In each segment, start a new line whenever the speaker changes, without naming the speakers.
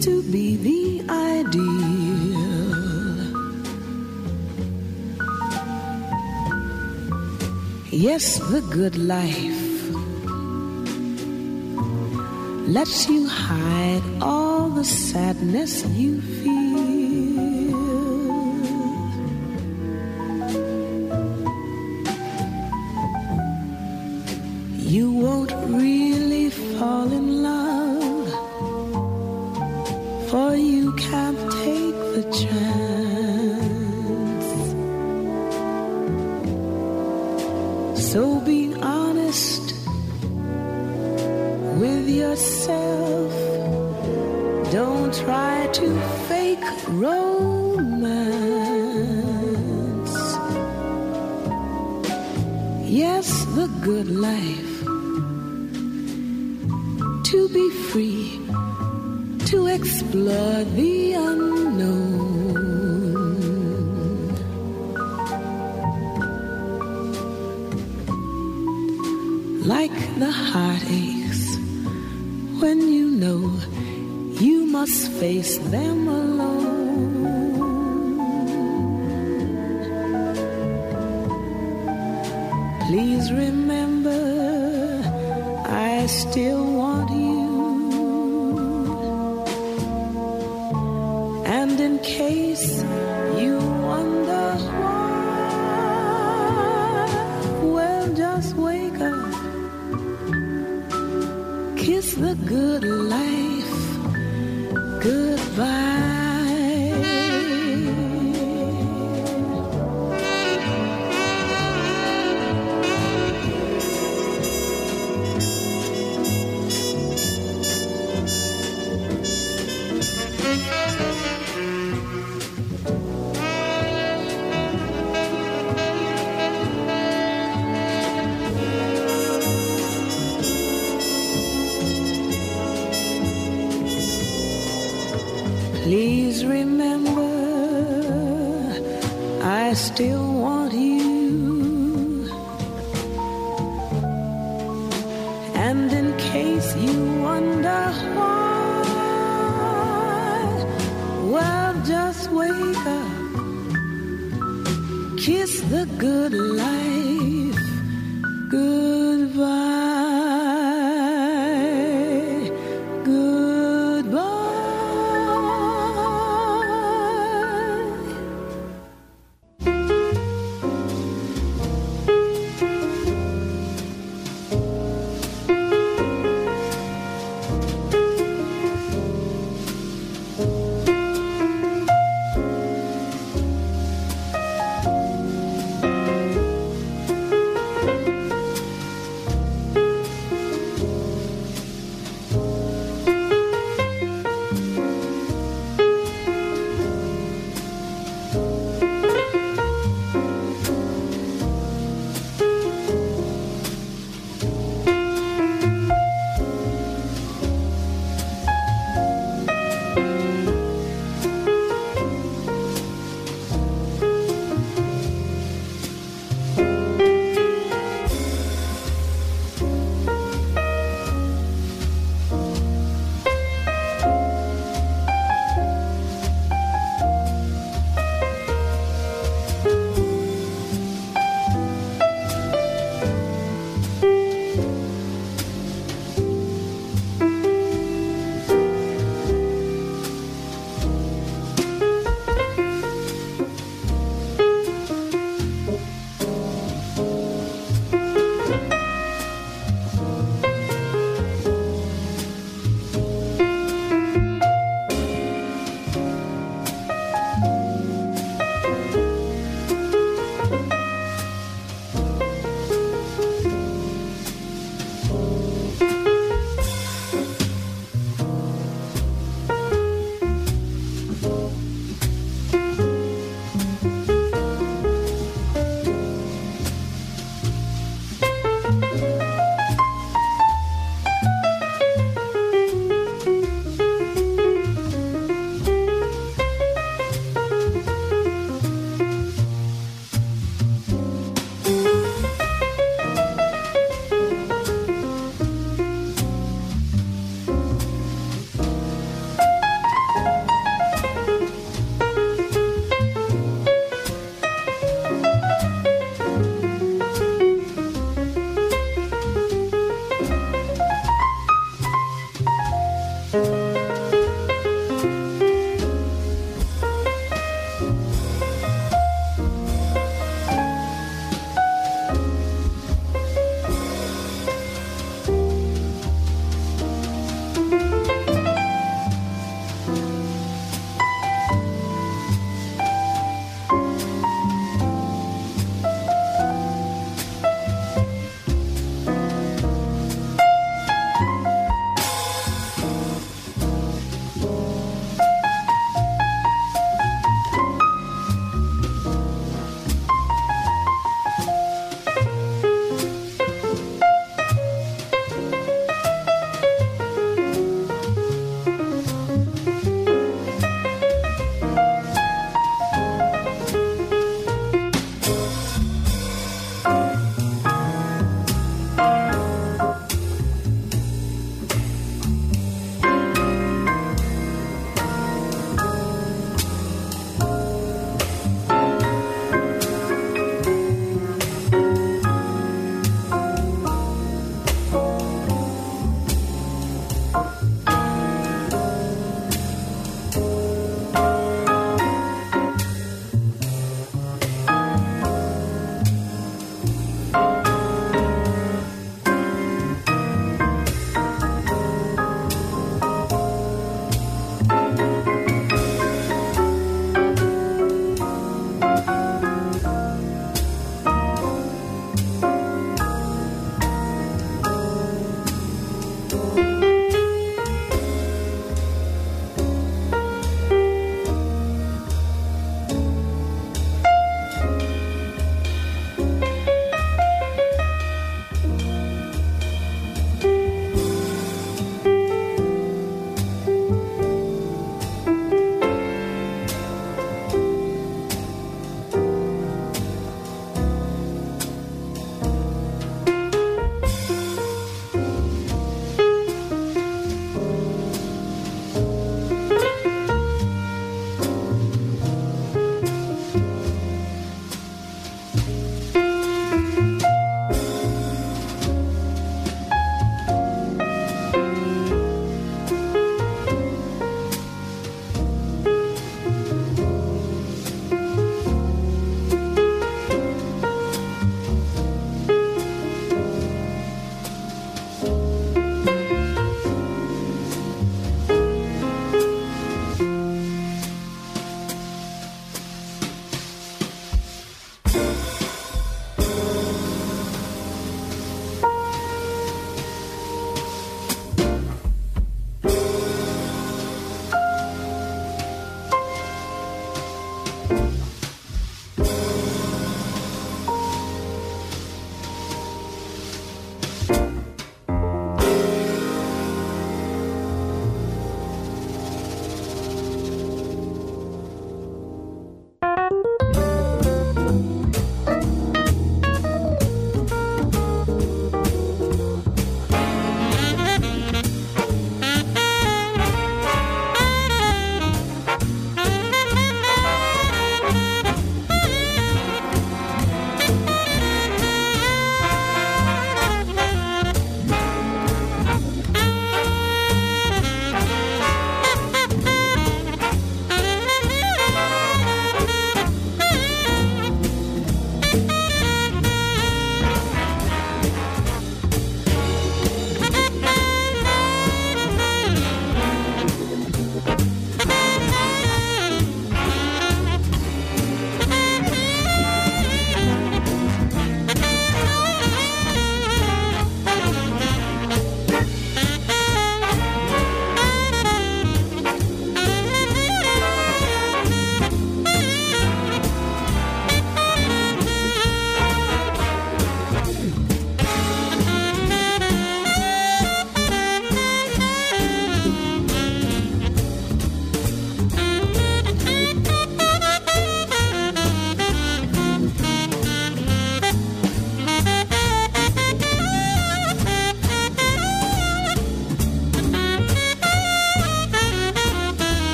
to be the ideal. Yes, the good life lets you hide all the sadness you feel. Please remember, I still want you. And in case you wonder why, well, just wake up, kiss the good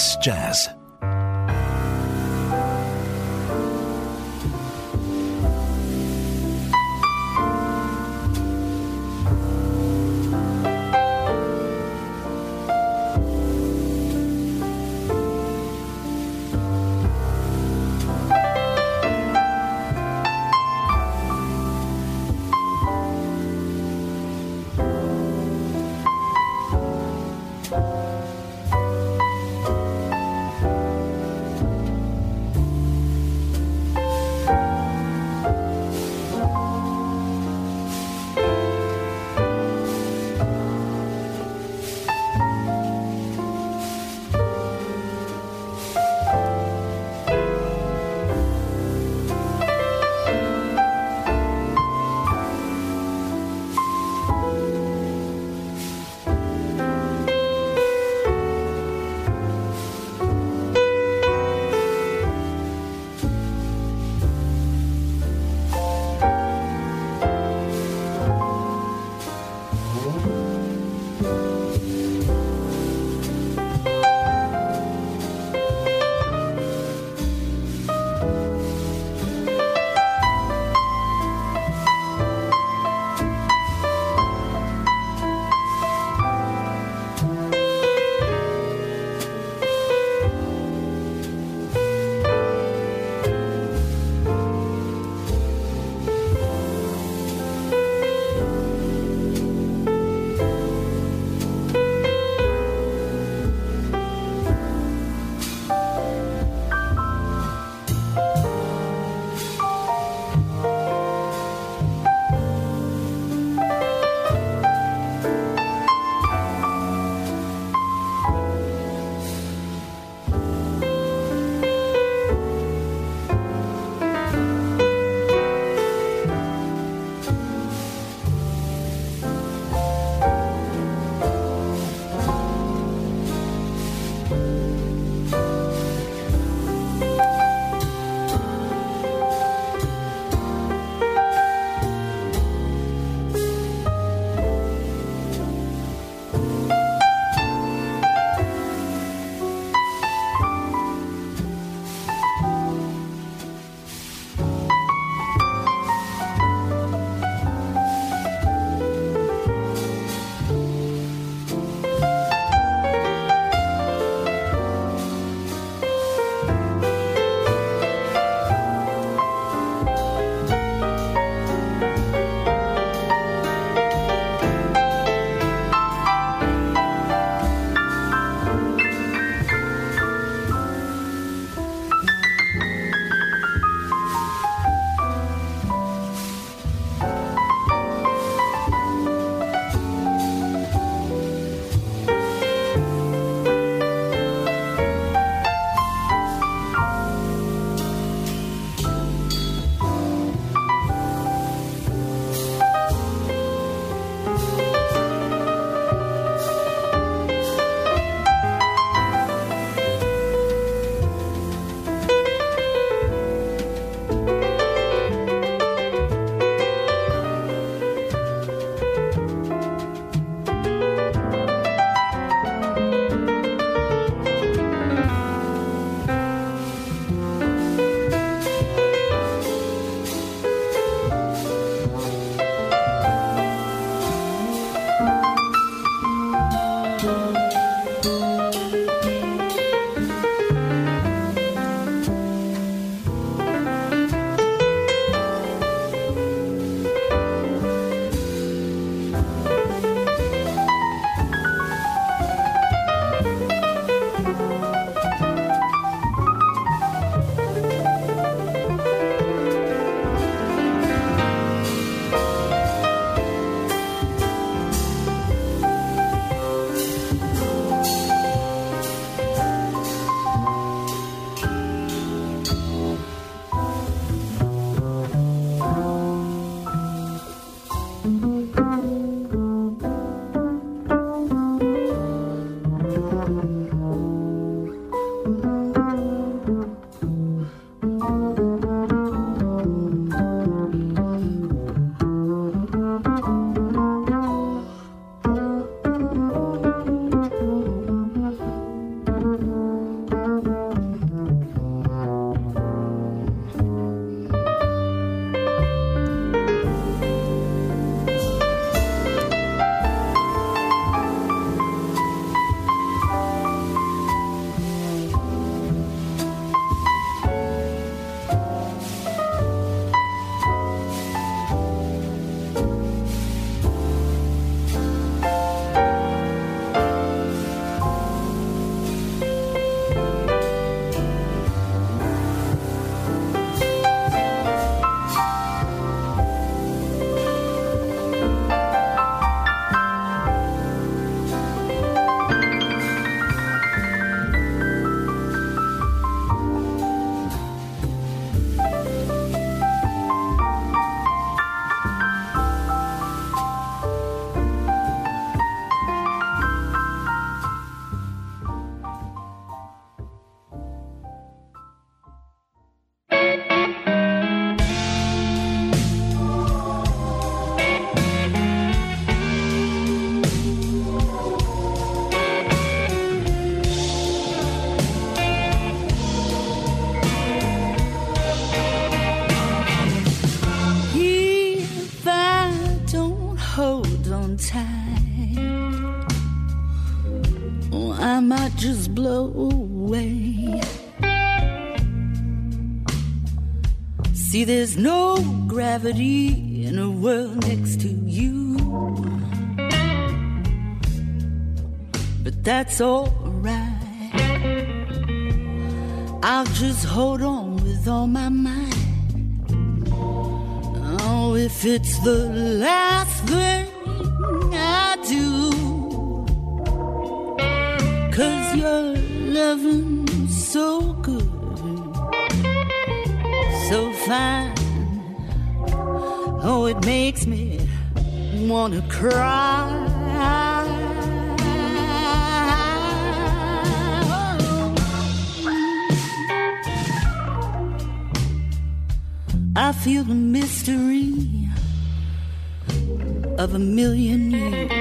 Jazz.
In a world next to you. But that's alright. I'll just hold on with all my might. Oh, if it's the last cry. I feel the mystery of a million years.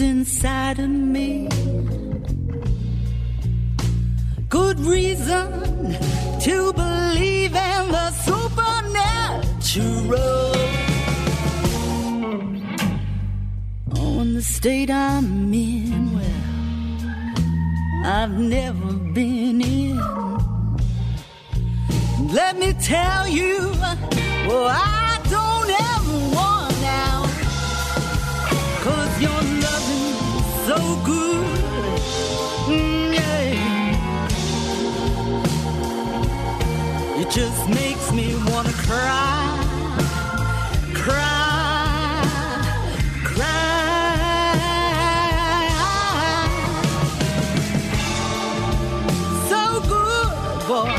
Inside of me. Good reason to believe in the supernatural. Oh, in the state I'm in, well, I've never been in. Let me tell you, well, I don't ever want now. Cause you're so good. Mm, yeah. It just makes me wanna cry, cry, cry. So good, boy.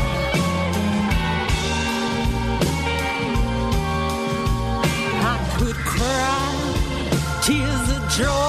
I could cry tears of joy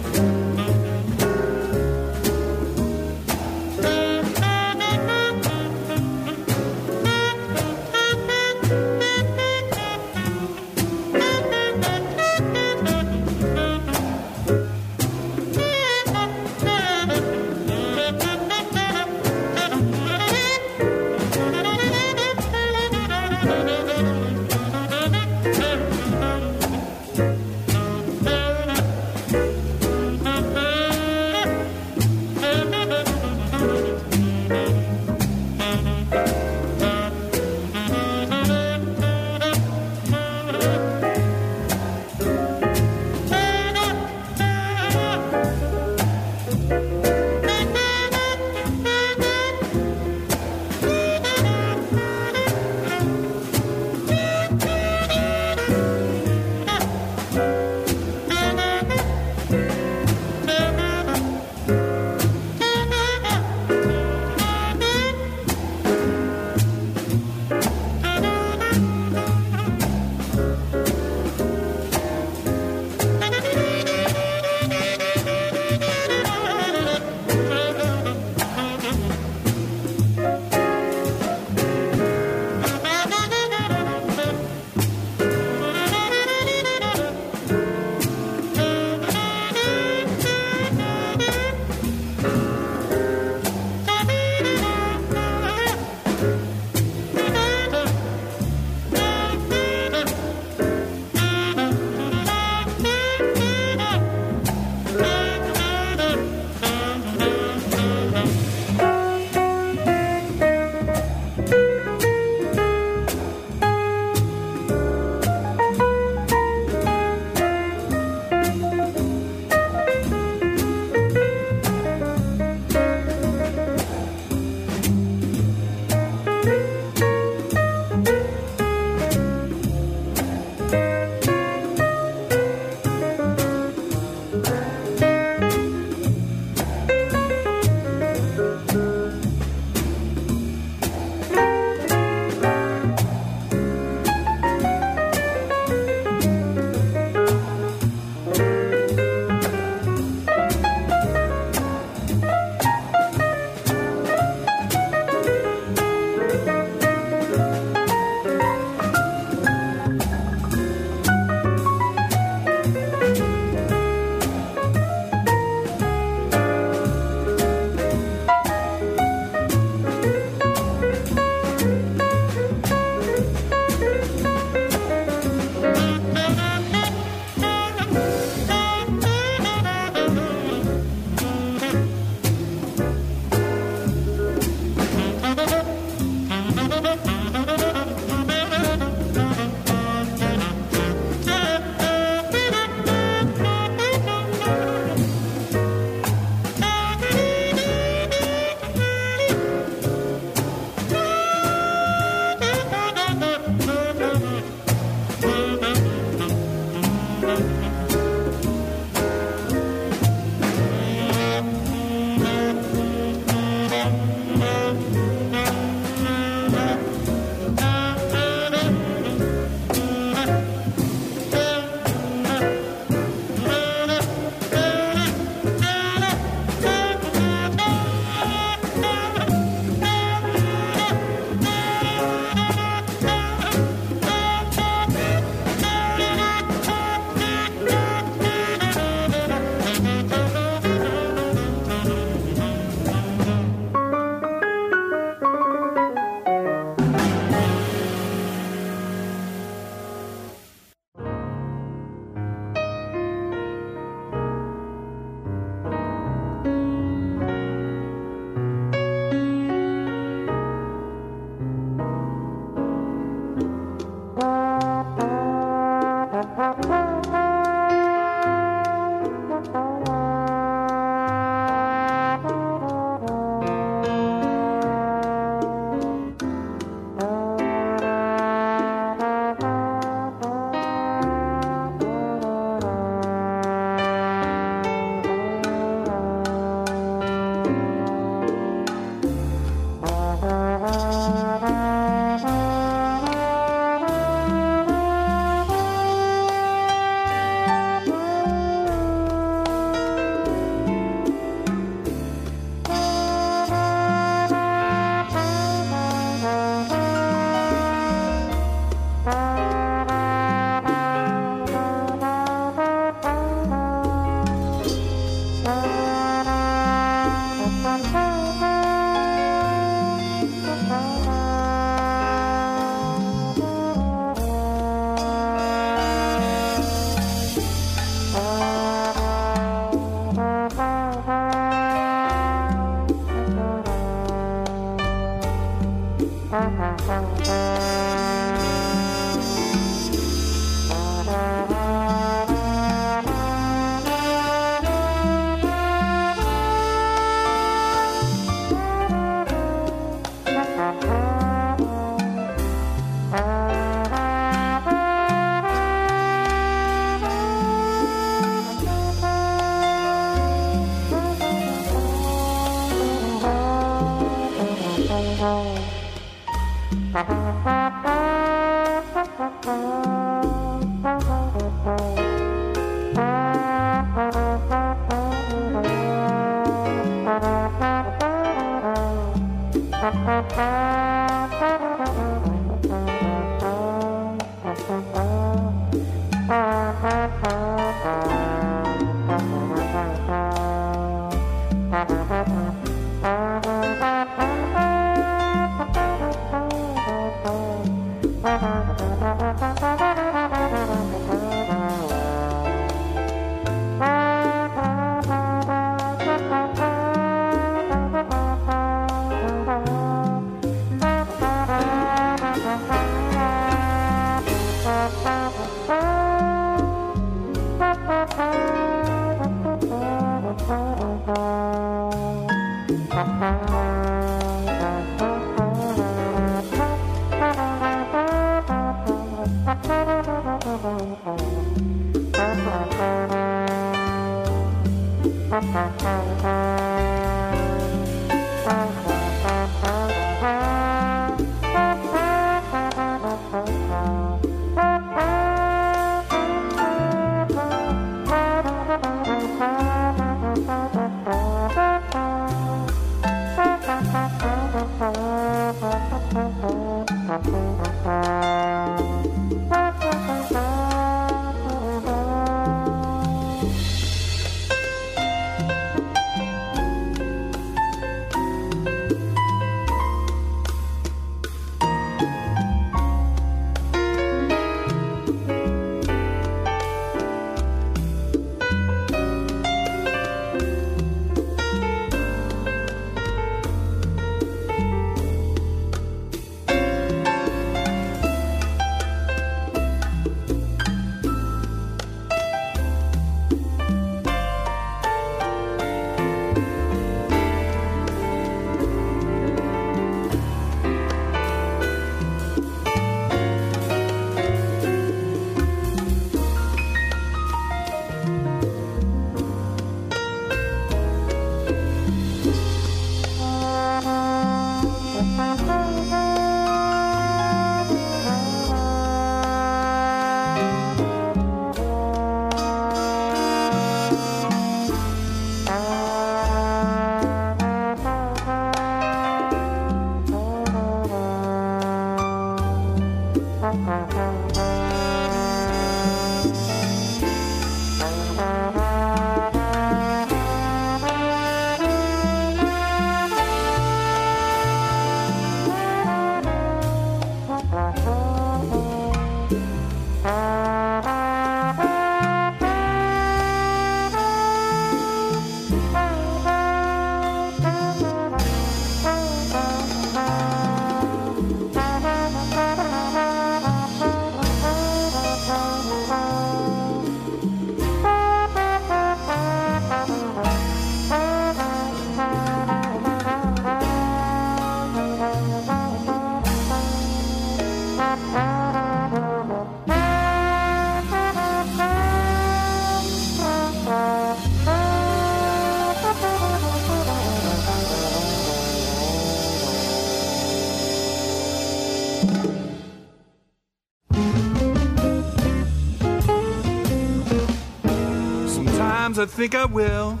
think I will,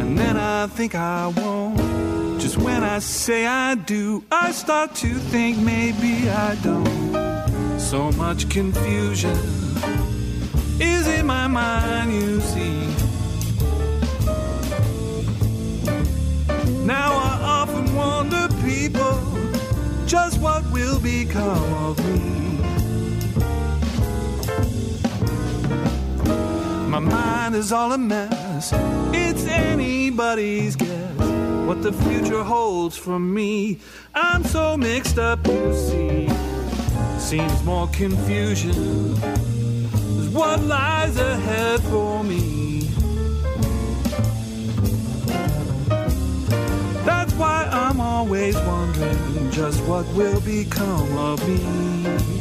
and then I think I won't. Just when I say I do, I start to think maybe I don't. So much confusion is in my mind, you see. Now I often wonder, people, just what will become of me. Is all a mess. It's anybody's guess what the future holds for me. I'm so mixed up you see. Seems more confusion is what lies ahead for me. That's why I'm always wondering just what will become of me.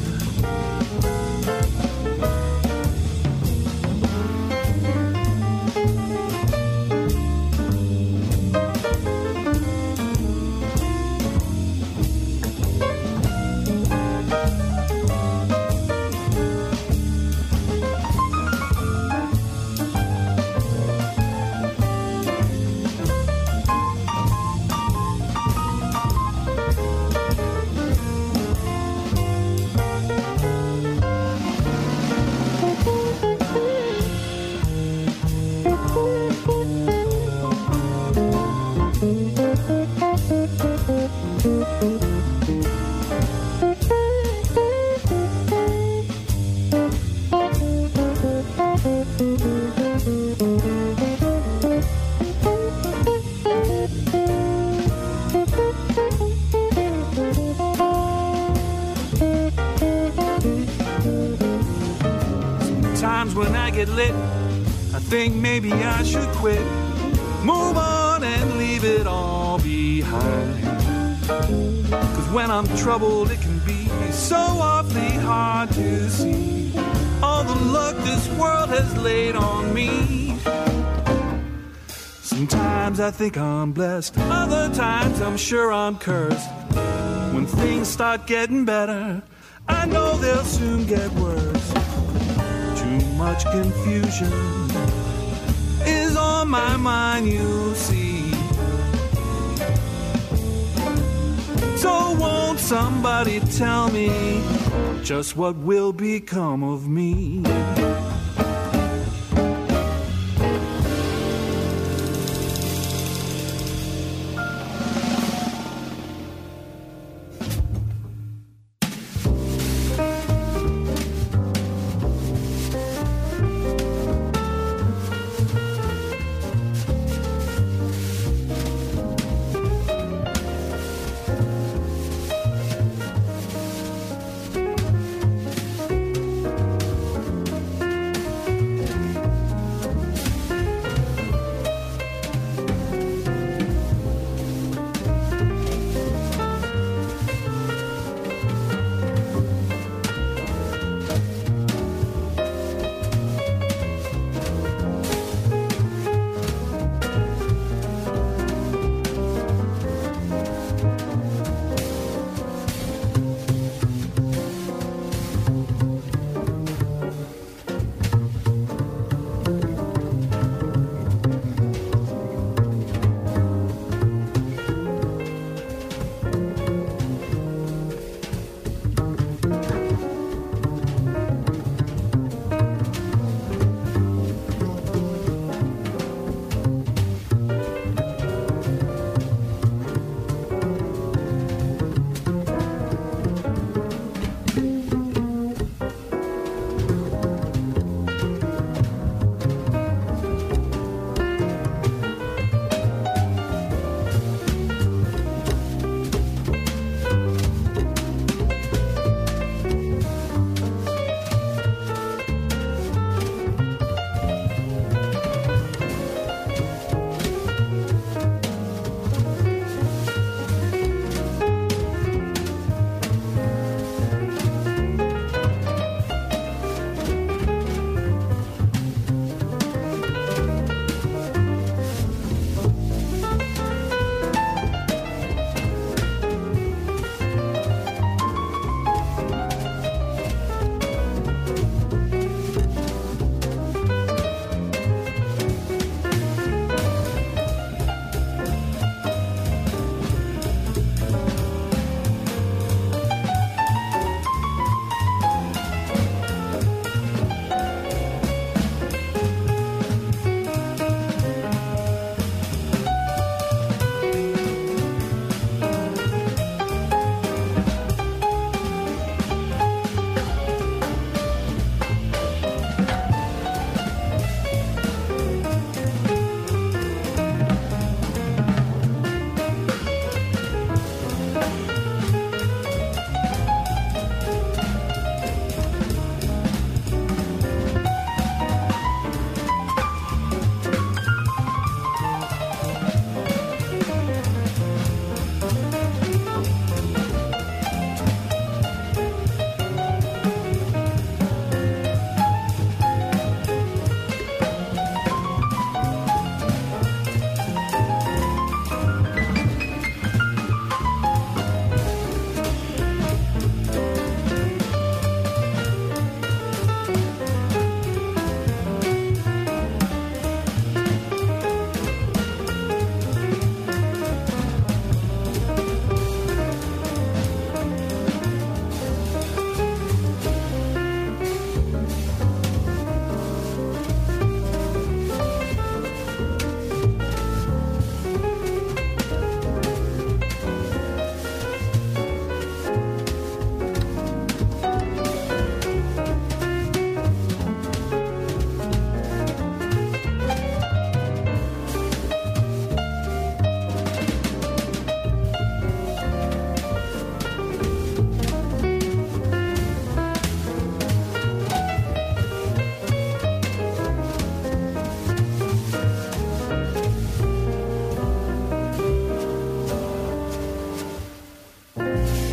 Think maybe I should quit, move on and leave it all behind. Cause when I'm troubled, it can be so awfully hard to see all the luck this world has laid on me. Sometimes I think I'm blessed, other times I'm sure I'm cursed. When things start getting better, I know they'll soon get worse. Much confusion is on my mind, you see. So won't somebody tell me just what will become of me? Bye.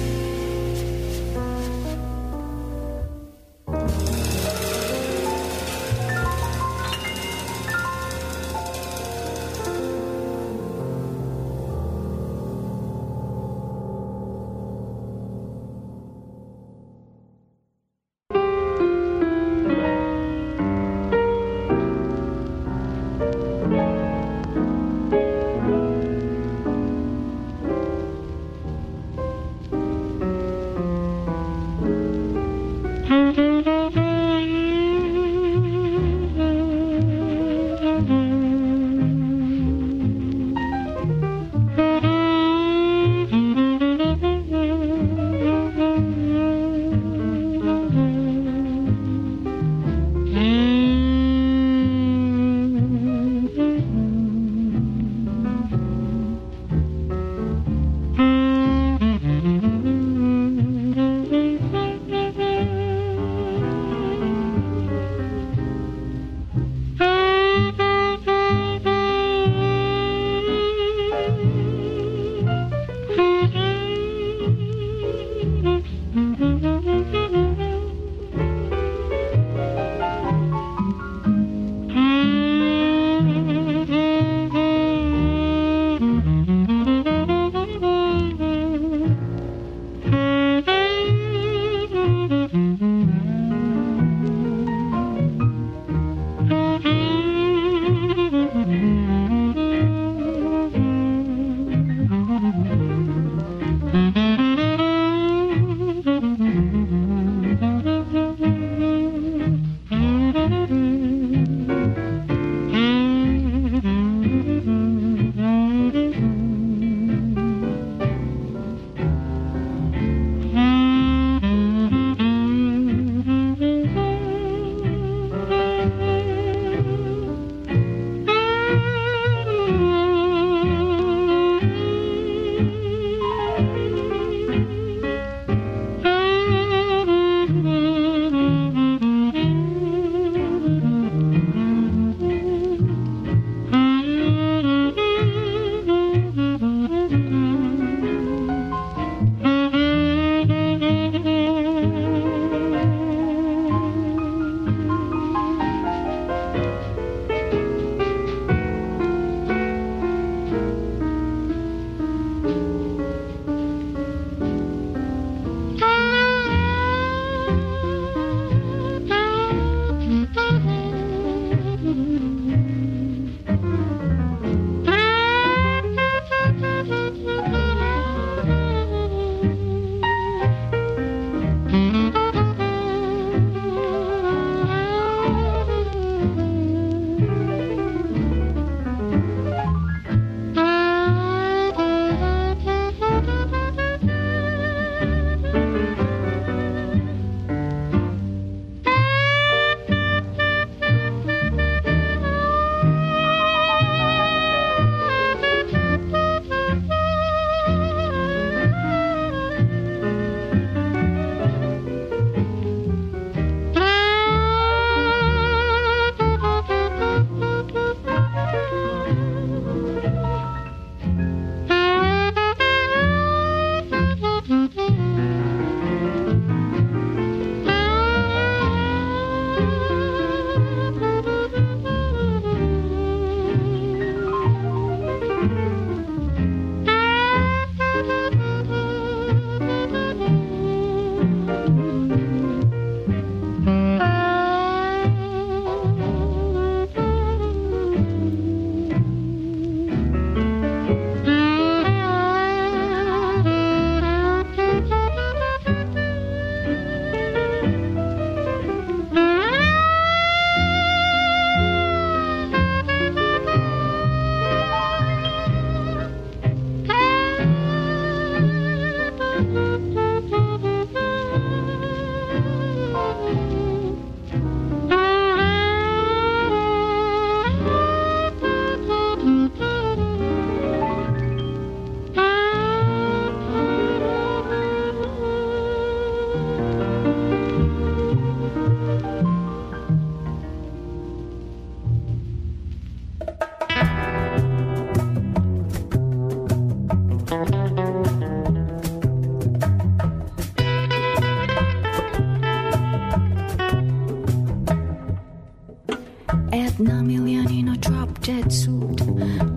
Nine million in a drop dead suit.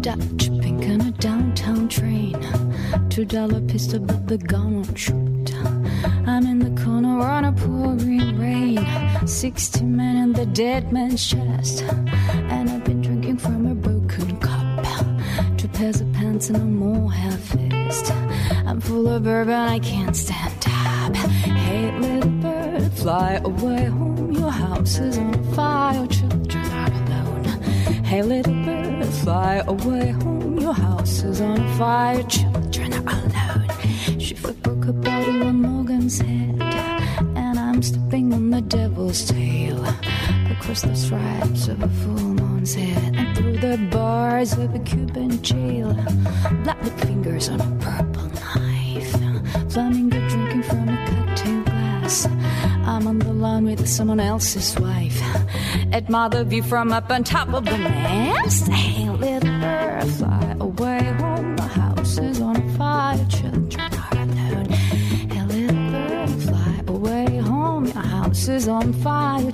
Dutch pink on a downtown train. Two dollar pistol, but the gun won't shoot. I'm in the corner on a pouring rain. Sixty men in the dead man's chest. And I've been drinking from a broken cup. Two pairs of pants and a more half fist. I'm full of bourbon, I can't stand up. Hey, little bird, fly away home. Your house is on fire. Hey, little bird, fly away home. Your house is on fire, children are alone. She broke a bottle on Morgan's head, and I'm stepping on the devil's tail across the stripes of a full moon's head and through the bars of a Cuban jail. Black fingers on a purple with someone else's wife. Admire the view from up on top of the mast. Hey, little bird, fly away home. The house is on fire, children are alone. Hey, little bird, fly away home. Your house is on fire,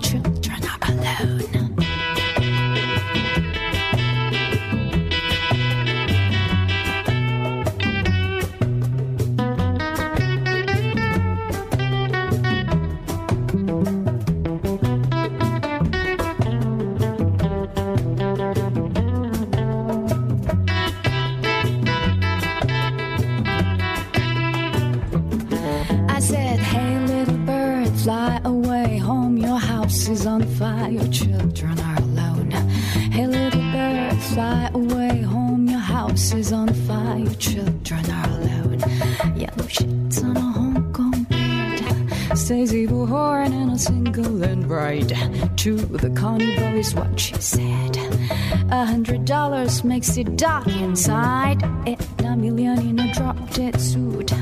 on fire, your children are alone. Hey, little bird, fly away home. Your house is on fire, your children are alone. Yellow sheets on a Hong Kong bed. Stazybo horn and a Slingerland bright. To the carnival is what she said. A hundred dollars makes it dark inside. Edna Million in a drop dead suit.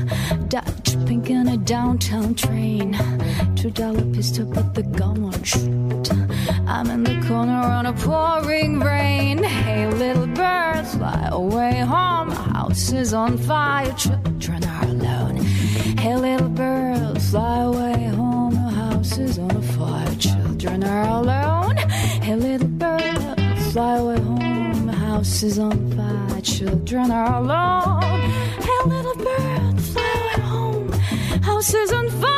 Dutch pink in a downtown train. Two dollar pistol, but the gun won't shoot. I'm in the corner on a pouring rain. Hey, little bird, fly away home. House is on fire, children are alone. Hey, little bird, fly away home. House is on fire, children are alone. Hey, little bird, fly away home. House is on fire, children are alone. Hey, little bird, fly away home. House is on fire.